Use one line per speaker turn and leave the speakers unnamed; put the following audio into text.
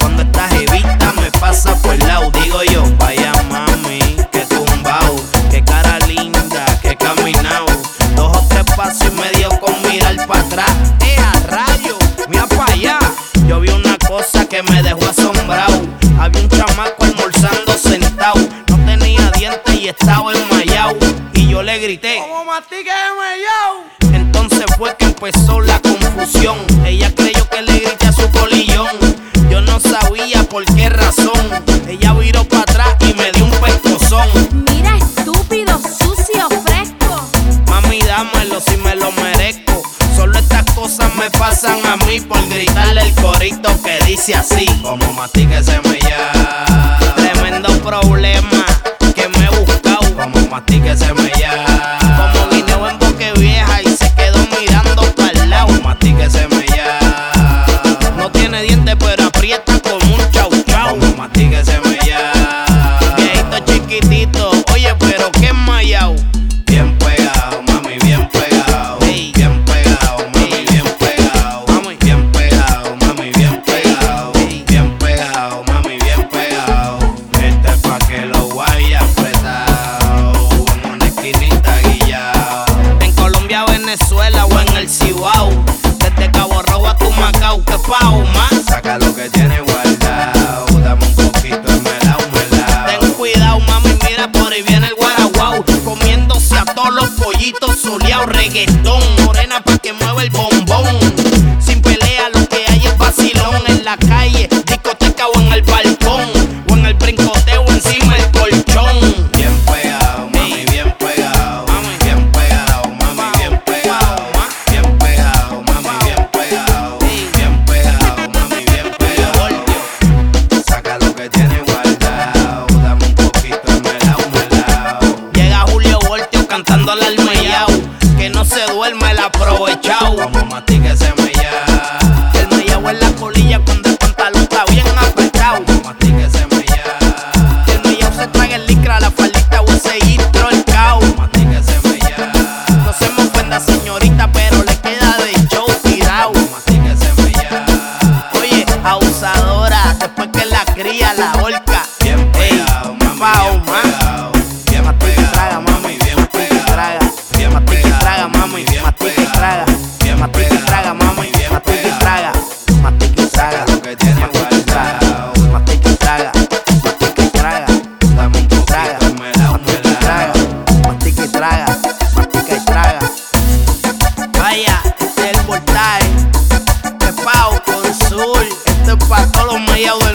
Cuando estás evita me pasa por el lado, digo yo, vaya mami, que tumbao, que cara linda, que caminao. Dos o tres pasos y medio con mirar para atrás. ¡Eh, rayo! ¡Mira para allá! Yo vi una cosa que me dejó asombrado. Había un chamaco almorzando sentado. No tenía dientes y estaba enmayado. Y yo le grité: ¡Como
mastique enmayado!
lo merezco. Solo estas cosas me pasan a mí por gritarle el corito que dice así.
Como mastique semilla.
Tremendo problema que me he buscado.
Como mastique semilla.
Cibao. Desde Cabo Rojo a tu Macao, que pao, man.
Saca lo que tienes guardado. Dame un poquito de melao, melao. Ten
cuidado, mami, mira por ahí viene el guaraguao. Comiéndose a todos los pollitos soleados. Reggaetón, morena, pa' que mueva el bombo. se duerma el aprovechado.
Vamos, mastíquese ya. mama y Mastica y traga,
bien mastica y traga, mama y bien Mastica y traga, mastica y traga,
mastica y traga,
mastica y traga, mastica y traga,
dame traga,
mastica y traga, mastica y traga. Vaya, este es el portal. De Pau Sur, esto es para todos los mediados